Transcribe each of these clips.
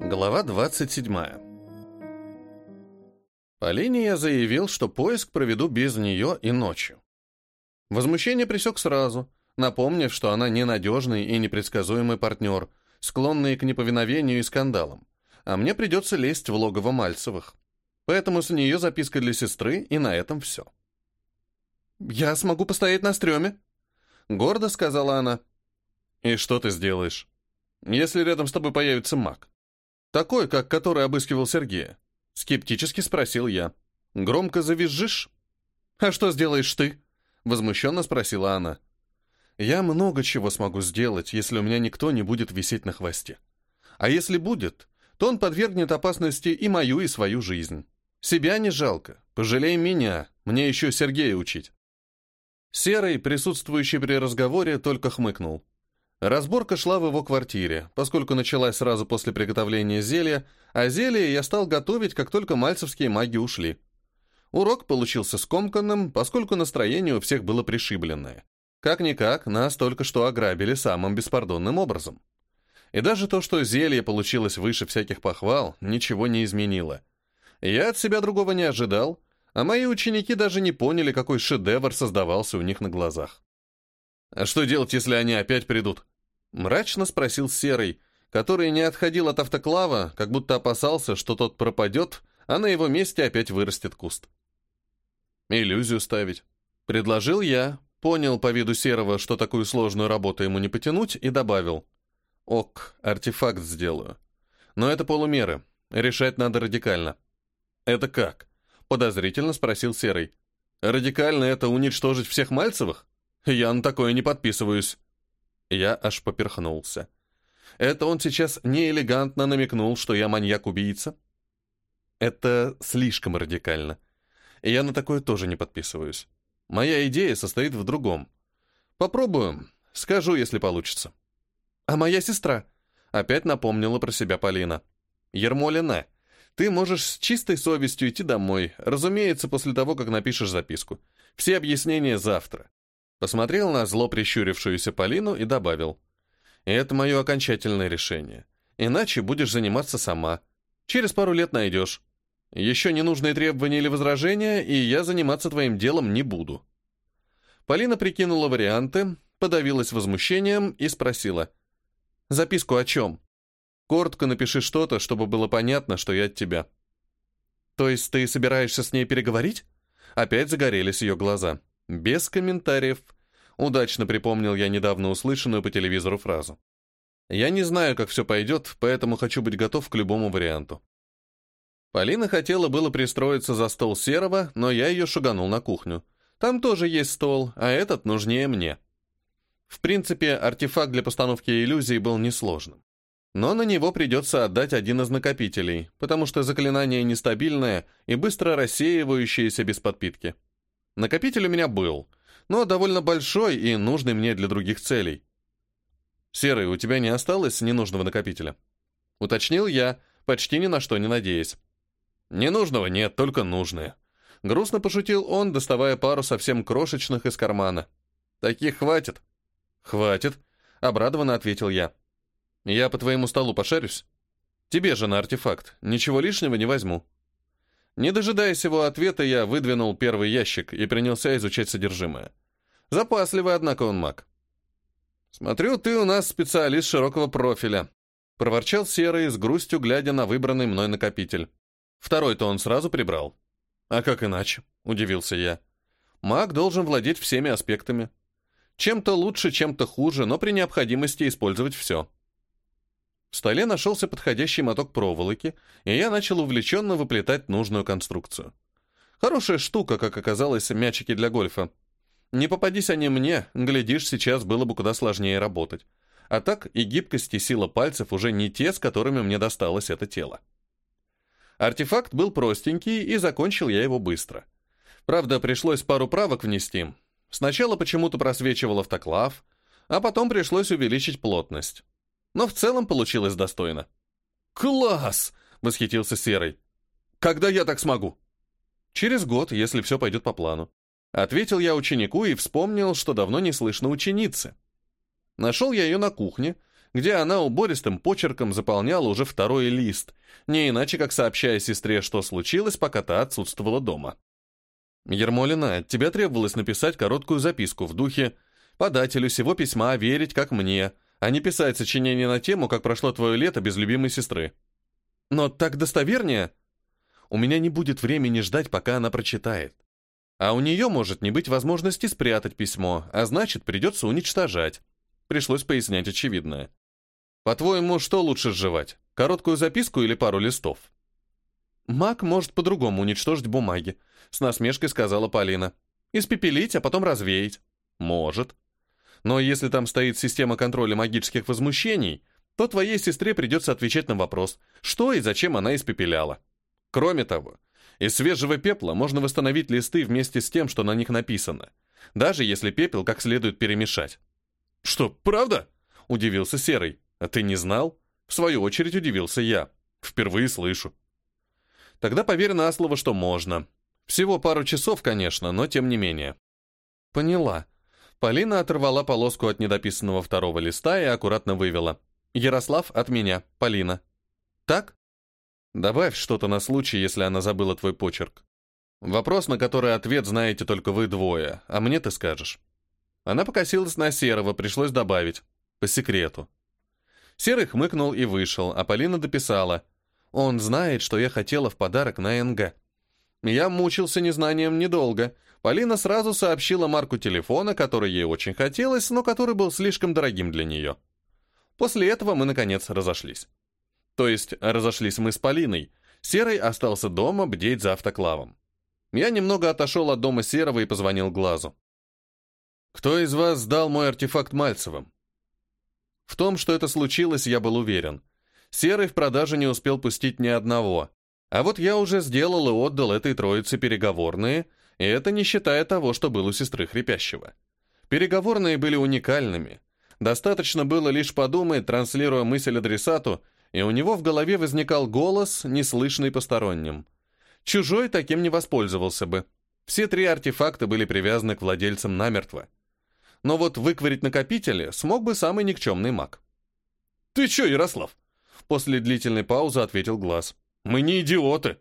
Глава 27. Полине я заявил, что поиск проведу без нее и ночью. Возмущение пресек сразу, напомнив, что она ненадежный и непредсказуемый партнер, склонный к неповиновению и скандалам, а мне придется лезть в логово Мальцевых. Поэтому с нее записка для сестры, и на этом все. «Я смогу постоять на стреме», — гордо сказала она. «И что ты сделаешь, если рядом с тобой появится маг?» «Такой, как который обыскивал Сергея?» — скептически спросил я. «Громко завизжишь?» «А что сделаешь ты?» — возмущенно спросила она. «Я много чего смогу сделать, если у меня никто не будет висеть на хвосте. А если будет, то он подвергнет опасности и мою, и свою жизнь. Себя не жалко, пожалей меня, мне еще Сергея учить». Серый, присутствующий при разговоре, только хмыкнул. Разборка шла в его квартире, поскольку началась сразу после приготовления зелья, а зелье я стал готовить, как только мальцевские маги ушли. Урок получился скомканным, поскольку настроение у всех было пришибленное. Как-никак, нас только что ограбили самым беспардонным образом. И даже то, что зелье получилось выше всяких похвал, ничего не изменило. Я от себя другого не ожидал, а мои ученики даже не поняли, какой шедевр создавался у них на глазах. «А что делать, если они опять придут?» Мрачно спросил Серый, который не отходил от автоклава, как будто опасался, что тот пропадет, а на его месте опять вырастет куст. «Иллюзию ставить». Предложил я, понял по виду Серого, что такую сложную работу ему не потянуть, и добавил. «Ок, артефакт сделаю. Но это полумеры. Решать надо радикально». «Это как?» — подозрительно спросил Серый. «Радикально это уничтожить всех Мальцевых?» Я на такое не подписываюсь. Я аж поперхнулся. Это он сейчас неэлегантно намекнул, что я маньяк-убийца? Это слишком радикально. Я на такое тоже не подписываюсь. Моя идея состоит в другом. Попробуем. Скажу, если получится. А моя сестра? Опять напомнила про себя Полина. Ермолина, ты можешь с чистой совестью идти домой, разумеется, после того, как напишешь записку. Все объяснения завтра. Посмотрел на зло прищурившуюся Полину и добавил. «Это мое окончательное решение. Иначе будешь заниматься сама. Через пару лет найдешь. Еще ненужные требования или возражения, и я заниматься твоим делом не буду». Полина прикинула варианты, подавилась возмущением и спросила. «Записку о чем?» «Коротко напиши что-то, чтобы было понятно, что я от тебя». «То есть ты собираешься с ней переговорить?» Опять загорелись ее глаза. Без комментариев. Удачно припомнил я недавно услышанную по телевизору фразу. Я не знаю, как все пойдет, поэтому хочу быть готов к любому варианту. Полина хотела было пристроиться за стол Серого, но я ее шуганул на кухню. Там тоже есть стол, а этот нужнее мне. В принципе, артефакт для постановки иллюзий был несложным. Но на него придется отдать один из накопителей, потому что заклинание нестабильное и быстро рассеивающееся без подпитки. Накопитель у меня был, но довольно большой и нужный мне для других целей. «Серый, у тебя не осталось ненужного накопителя?» Уточнил я, почти ни на что не надеясь. «Ненужного нет, только нужное». Грустно пошутил он, доставая пару совсем крошечных из кармана. «Таких хватит?» «Хватит», — обрадованно ответил я. «Я по твоему столу пошарюсь. Тебе же на артефакт, ничего лишнего не возьму». Не дожидаясь его ответа, я выдвинул первый ящик и принялся изучать содержимое. Запасливый, однако, он маг. «Смотрю, ты у нас специалист широкого профиля», — проворчал Серый с грустью, глядя на выбранный мной накопитель. Второй-то он сразу прибрал. «А как иначе?» — удивился я. «Маг должен владеть всеми аспектами. Чем-то лучше, чем-то хуже, но при необходимости использовать все». В столе нашелся подходящий моток проволоки, и я начал увлеченно выплетать нужную конструкцию. Хорошая штука, как оказалось, мячики для гольфа. Не попадись они мне, глядишь, сейчас было бы куда сложнее работать. А так и гибкость и сила пальцев уже не те, с которыми мне досталось это тело. Артефакт был простенький, и закончил я его быстро. Правда, пришлось пару правок внести. Сначала почему-то просвечивал автоклав, а потом пришлось увеличить плотность но в целом получилось достойно. «Класс!» — восхитился Серый. «Когда я так смогу?» «Через год, если все пойдет по плану». Ответил я ученику и вспомнил, что давно не слышно ученицы. Нашел я ее на кухне, где она убористым почерком заполняла уже второй лист, не иначе как сообщая сестре, что случилось, пока та отсутствовала дома. «Ермолина, от тебя требовалось написать короткую записку в духе «Подателю сего письма верить, как мне», а не писать сочинение на тему, как прошло твое лето без любимой сестры. Но так достовернее. У меня не будет времени ждать, пока она прочитает. А у нее может не быть возможности спрятать письмо, а значит, придется уничтожать. Пришлось пояснять очевидное. По-твоему, что лучше сживать? Короткую записку или пару листов? Маг может по-другому уничтожить бумаги, с насмешкой сказала Полина. Испепелить, а потом развеять. Может. Но если там стоит система контроля магических возмущений, то твоей сестре придется отвечать на вопрос, что и зачем она испепеляла. Кроме того, из свежего пепла можно восстановить листы вместе с тем, что на них написано, даже если пепел как следует перемешать. «Что, правда?» — удивился Серый. «А ты не знал?» В свою очередь удивился я. «Впервые слышу». «Тогда поверь на слово, что можно. Всего пару часов, конечно, но тем не менее». «Поняла». Полина оторвала полоску от недописанного второго листа и аккуратно вывела. «Ярослав от меня, Полина». «Так?» Добавь что-то на случай, если она забыла твой почерк. Вопрос, на который ответ знаете только вы двое, а мне ты скажешь. Она покосилась на Серого, пришлось добавить. По секрету. Серый хмыкнул и вышел, а Полина дописала. Он знает, что я хотела в подарок на НГ. Я мучился незнанием недолго. Полина сразу сообщила марку телефона, который ей очень хотелось, но который был слишком дорогим для нее. После этого мы, наконец, разошлись. То есть разошлись мы с Полиной. Серый остался дома бдеть за автоклавом. Я немного отошел от дома Серого и позвонил Глазу. «Кто из вас сдал мой артефакт Мальцевым?» В том, что это случилось, я был уверен. Серый в продаже не успел пустить ни одного. А вот я уже сделал и отдал этой троице переговорные, и это не считая того, что был у сестры Хрипящего. Переговорные были уникальными. Достаточно было лишь подумать, транслируя мысль адресату, и у него в голове возникал голос, неслышный посторонним. Чужой таким не воспользовался бы. Все три артефакта были привязаны к владельцам намертво. Но вот выкварить накопители смог бы самый никчемный маг. «Ты чё, Ярослав?» После длительной паузы ответил Глаз. «Мы не идиоты!»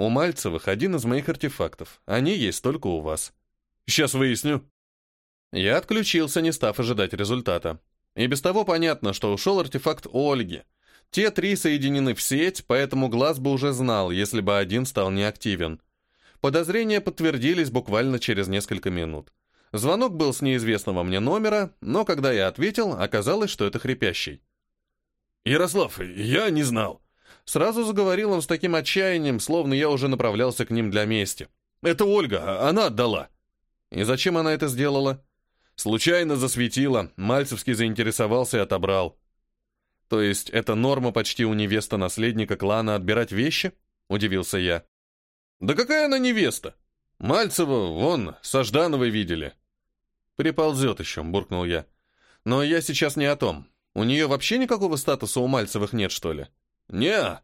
«У Мальцевых один из моих артефактов. Они есть только у вас». «Сейчас выясню». Я отключился, не став ожидать результата. И без того понятно, что ушел артефакт Ольги — те три соединены в сеть, поэтому глаз бы уже знал, если бы один стал неактивен. Подозрения подтвердились буквально через несколько минут. Звонок был с неизвестного мне номера, но когда я ответил, оказалось, что это хрипящий. «Ярослав, я не знал». Сразу заговорил он с таким отчаянием, словно я уже направлялся к ним для мести. «Это Ольга, она отдала». «И зачем она это сделала?» «Случайно засветила, Мальцевский заинтересовался и отобрал». То есть это норма почти у невеста наследника клана отбирать вещи? Удивился я. Да какая она невеста? Мальцева, вон, со Ждановой видели. Приползет еще, буркнул я. Но я сейчас не о том. У нее вообще никакого статуса у Мальцевых нет, что ли? Не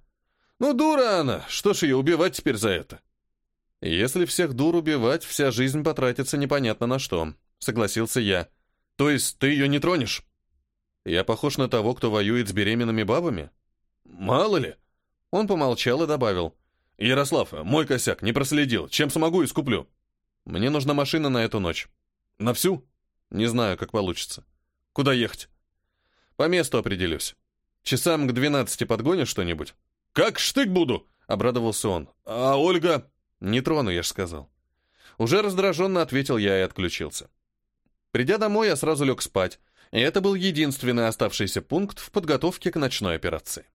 Ну, дура она, что ж ее убивать теперь за это? Если всех дур убивать, вся жизнь потратится непонятно на что, согласился я. То есть ты ее не тронешь? Я похож на того, кто воюет с беременными бабами? Мало ли. Он помолчал и добавил. Ярослав, мой косяк, не проследил. Чем смогу, искуплю. Мне нужна машина на эту ночь. На всю? Не знаю, как получится. Куда ехать? По месту определюсь. Часам к двенадцати подгонишь что-нибудь? Как штык буду? Обрадовался он. А Ольга? Не трону, я ж сказал. Уже раздраженно ответил я и отключился. Придя домой, я сразу лег спать, и это был единственный оставшийся пункт в подготовке к ночной операции.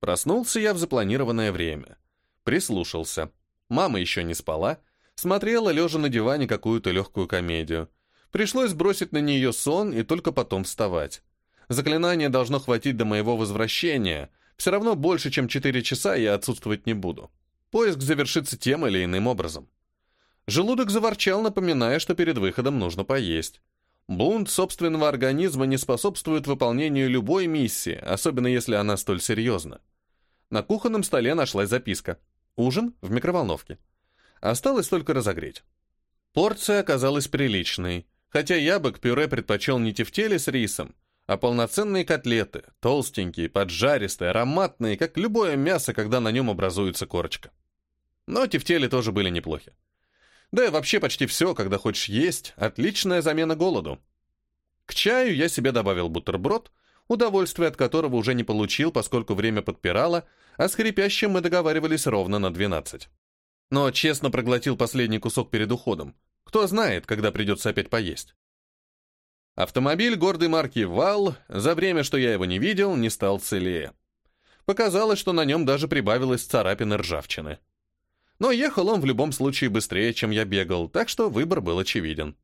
Проснулся я в запланированное время. Прислушался. Мама еще не спала, смотрела, лежа на диване, какую-то легкую комедию. Пришлось бросить на нее сон и только потом вставать. Заклинание должно хватить до моего возвращения. Все равно больше, чем 4 часа я отсутствовать не буду. Поиск завершится тем или иным образом. Желудок заворчал, напоминая, что перед выходом нужно поесть. Бунт собственного организма не способствует выполнению любой миссии, особенно если она столь серьезна. На кухонном столе нашлась записка. Ужин в микроволновке. Осталось только разогреть. Порция оказалась приличной, хотя я бы к пюре предпочел не тефтели с рисом, а полноценные котлеты, толстенькие, поджаристые, ароматные, как любое мясо, когда на нем образуется корочка. Но тефтели тоже были неплохи. Да и вообще почти все, когда хочешь есть, отличная замена голоду. К чаю я себе добавил бутерброд, удовольствие от которого уже не получил, поскольку время подпирало, а с хрипящим мы договаривались ровно на 12. Но честно проглотил последний кусок перед уходом. Кто знает, когда придется опять поесть. Автомобиль гордой марки «Вал» за время, что я его не видел, не стал целее. Показалось, что на нем даже прибавилось царапины ржавчины. Но ехал он в любом случае быстрее, чем я бегал, так что выбор был очевиден.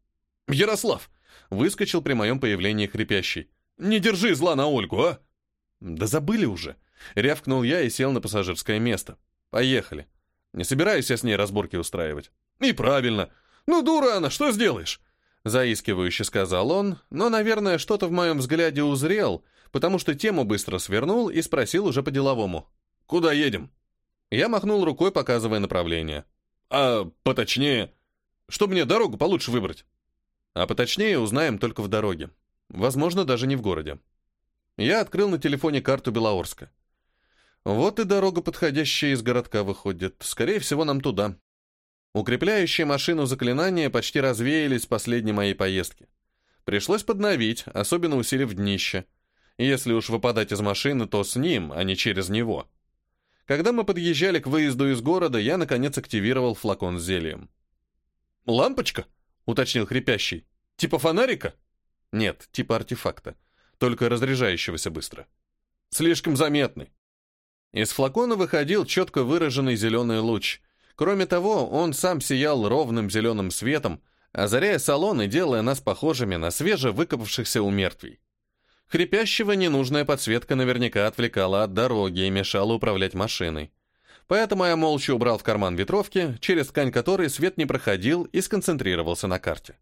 «Ярослав!» — выскочил при моем появлении хрипящий. «Не держи зла на Ольгу, а!» «Да забыли уже!» — рявкнул я и сел на пассажирское место. «Поехали. Не собираюсь я с ней разборки устраивать». «И правильно. Ну, дура она, что сделаешь?» Заискивающе сказал он, но, наверное, что-то в моем взгляде узрел, потому что тему быстро свернул и спросил уже по-деловому. «Куда едем?» Я махнул рукой, показывая направление. «А поточнее? Чтобы мне дорогу получше выбрать?» «А поточнее узнаем только в дороге. Возможно, даже не в городе». Я открыл на телефоне карту Белоорска. Вот и дорога подходящая из городка выходит. Скорее всего, нам туда. Укрепляющие машину заклинания почти развеялись в последней моей поездке. Пришлось подновить, особенно усилив днище. Если уж выпадать из машины, то с ним, а не через него. Когда мы подъезжали к выезду из города, я, наконец, активировал флакон с зельем. «Лампочка?» — уточнил хрипящий. «Типа фонарика?» «Нет, типа артефакта, только разряжающегося быстро. Слишком заметный». Из флакона выходил четко выраженный зеленый луч — Кроме того, он сам сиял ровным зеленым светом, озаряя салон и делая нас похожими на свежевыкопавшихся у мертвей. Хрипящего ненужная подсветка наверняка отвлекала от дороги и мешала управлять машиной. Поэтому я молча убрал в карман ветровки, через ткань которой свет не проходил и сконцентрировался на карте.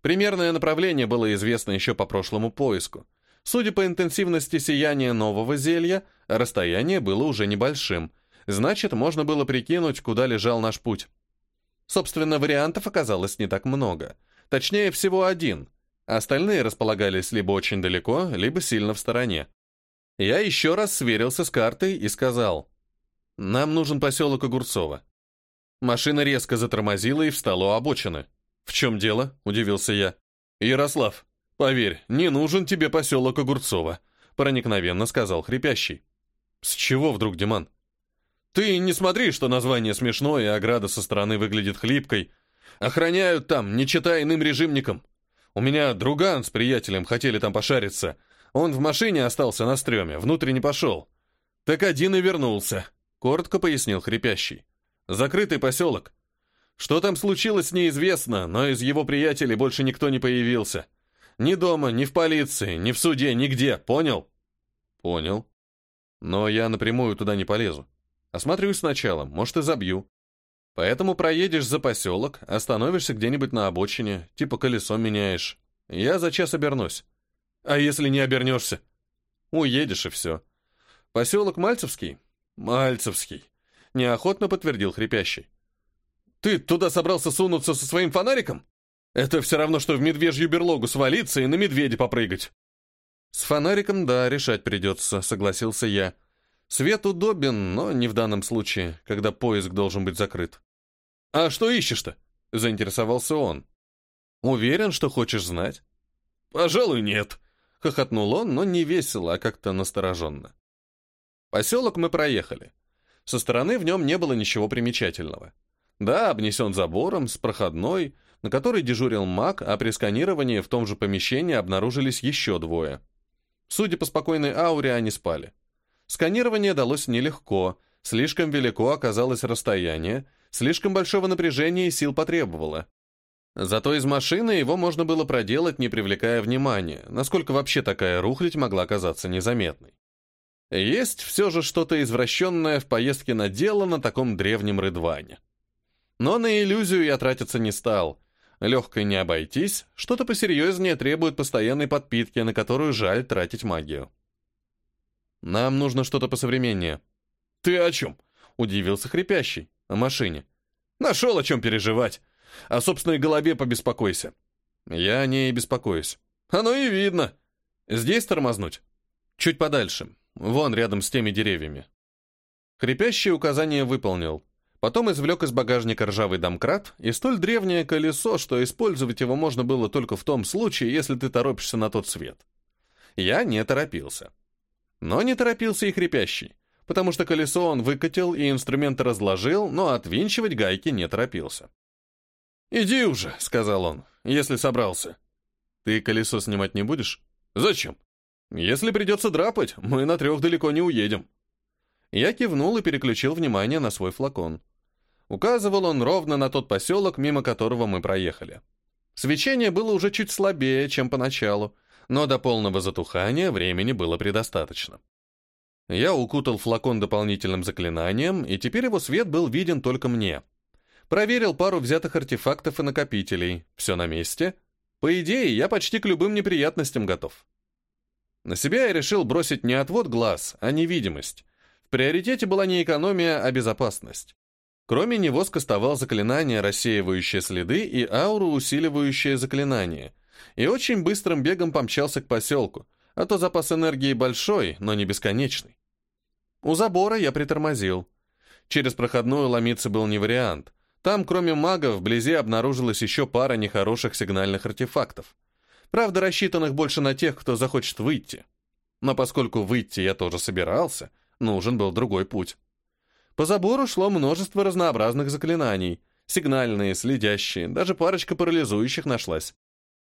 Примерное направление было известно еще по прошлому поиску. Судя по интенсивности сияния нового зелья, расстояние было уже небольшим — Значит, можно было прикинуть, куда лежал наш путь. Собственно, вариантов оказалось не так много. Точнее, всего один. Остальные располагались либо очень далеко, либо сильно в стороне. Я еще раз сверился с картой и сказал, «Нам нужен поселок Огурцово». Машина резко затормозила и встала у обочины. «В чем дело?» – удивился я. «Ярослав, поверь, не нужен тебе поселок Огурцово», – проникновенно сказал хрипящий. «С чего вдруг, Диман?» Ты не смотри, что название смешное, и ограда со стороны выглядит хлипкой. Охраняют там, не читая иным режимникам. У меня друган с приятелем хотели там пошариться. Он в машине остался на стреме, внутрь не пошел. Так один и вернулся, коротко пояснил хрипящий. Закрытый поселок. Что там случилось, неизвестно, но из его приятелей больше никто не появился. Ни дома, ни в полиции, ни в суде, нигде, понял? Понял. Но я напрямую туда не полезу. Осмотрюсь сначала, может и забью. Поэтому проедешь за поселок, остановишься где-нибудь на обочине, типа колесо меняешь. Я за час обернусь. А если не обернешься? Уедешь и все. Поселок Мальцевский? Мальцевский. Неохотно подтвердил хрипящий. Ты туда собрался сунуться со своим фонариком? Это все равно, что в медвежью берлогу свалиться и на медведя попрыгать. С фонариком, да, решать придется, согласился я. Свет удобен, но не в данном случае, когда поиск должен быть закрыт. «А что ищешь-то?» — заинтересовался он. «Уверен, что хочешь знать?» «Пожалуй, нет», — хохотнул он, но не весело, а как-то настороженно. Поселок мы проехали. Со стороны в нем не было ничего примечательного. Да, обнесен забором, с проходной, на которой дежурил маг, а при сканировании в том же помещении обнаружились еще двое. Судя по спокойной ауре, они спали. Сканирование далось нелегко, слишком велико оказалось расстояние, слишком большого напряжения и сил потребовало. Зато из машины его можно было проделать, не привлекая внимания, насколько вообще такая рухлядь могла казаться незаметной. Есть все же что-то извращенное в поездке на дело на таком древнем рыдване. Но на иллюзию я тратиться не стал. Легкой не обойтись, что-то посерьезнее требует постоянной подпитки, на которую жаль тратить магию. Нам нужно что-то посовременнее. Ты о чем? Удивился хрипящий. О машине. Нашел о чем переживать. О собственной голове побеспокойся. Я о ней беспокоюсь. Оно и видно. Здесь тормознуть? Чуть подальше. Вон, рядом с теми деревьями. Хрипящее указание выполнил. Потом извлек из багажника ржавый домкрат и столь древнее колесо, что использовать его можно было только в том случае, если ты торопишься на тот свет. Я не торопился. Но не торопился и хрипящий, потому что колесо он выкатил и инструменты разложил, но отвинчивать гайки не торопился. «Иди уже», — сказал он, — «если собрался». «Ты колесо снимать не будешь?» «Зачем?» «Если придется драпать, мы на трех далеко не уедем». Я кивнул и переключил внимание на свой флакон. Указывал он ровно на тот поселок, мимо которого мы проехали. Свечение было уже чуть слабее, чем поначалу, но до полного затухания времени было предостаточно. Я укутал флакон дополнительным заклинанием, и теперь его свет был виден только мне. Проверил пару взятых артефактов и накопителей. Все на месте. По идее, я почти к любым неприятностям готов. На себя я решил бросить не отвод глаз, а невидимость. В приоритете была не экономия, а безопасность. Кроме него скостовал заклинание, рассеивающее следы, и ауру, усиливающее заклинание. И очень быстрым бегом помчался к поселку, а то запас энергии большой, но не бесконечный. У забора я притормозил. Через проходную ломиться был не вариант. Там, кроме магов, вблизи обнаружилась еще пара нехороших сигнальных артефактов. Правда, рассчитанных больше на тех, кто захочет выйти. Но поскольку выйти я тоже собирался, нужен был другой путь. По забору шло множество разнообразных заклинаний. Сигнальные, следящие, даже парочка парализующих нашлась.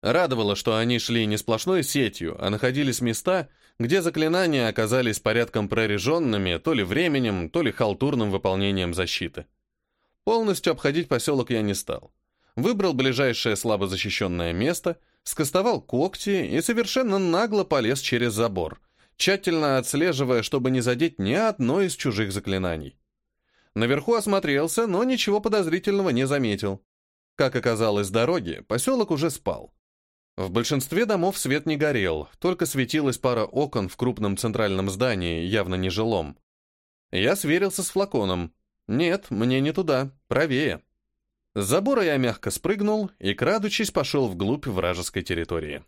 Радовало, что они шли не сплошной сетью, а находились места, где заклинания оказались порядком прореженными то ли временем, то ли халтурным выполнением защиты. Полностью обходить поселок я не стал. Выбрал ближайшее слабо защищенное место, скостовал когти и совершенно нагло полез через забор, тщательно отслеживая, чтобы не задеть ни одно из чужих заклинаний. Наверху осмотрелся, но ничего подозрительного не заметил. Как оказалось дороги, поселок уже спал. В большинстве домов свет не горел, только светилась пара окон в крупном центральном здании, явно не жилом. Я сверился с флаконом. Нет, мне не туда, правее. С забора я мягко спрыгнул и, крадучись, пошел вглубь вражеской территории.